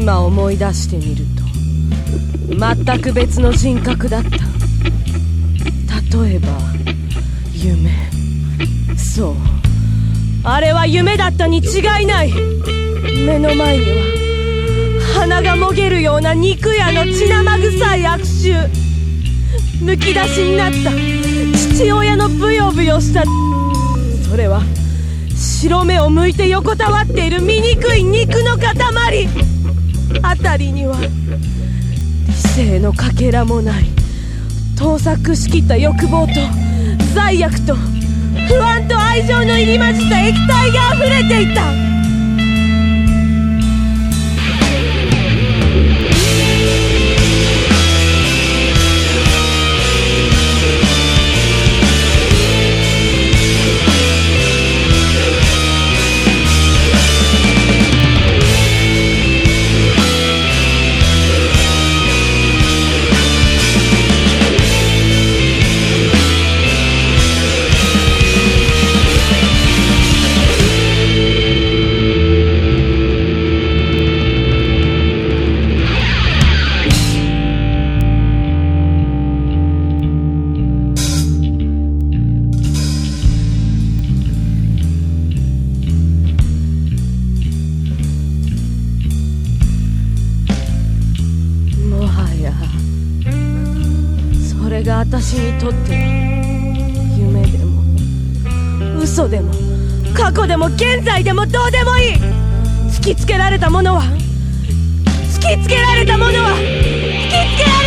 今思い出してみると全く別の人格だった。例えば夢。そう。あれは夢だったに違いない。目の前には鼻がもげるような肉屋の血生臭い悪臭。むき出しになった。父親のブヨブヨした。それは白目を向いて横たわっている醜い肉の塊。辺りには理性のかけらもない盗作しきった欲望と罪悪と不安と愛情の入り混じった液体が溢れていた。私にとっては夢でも嘘でも過去でも現在でもどうでもいい。突きつけられたものは。突きつけられたものは。突きつけられたものは。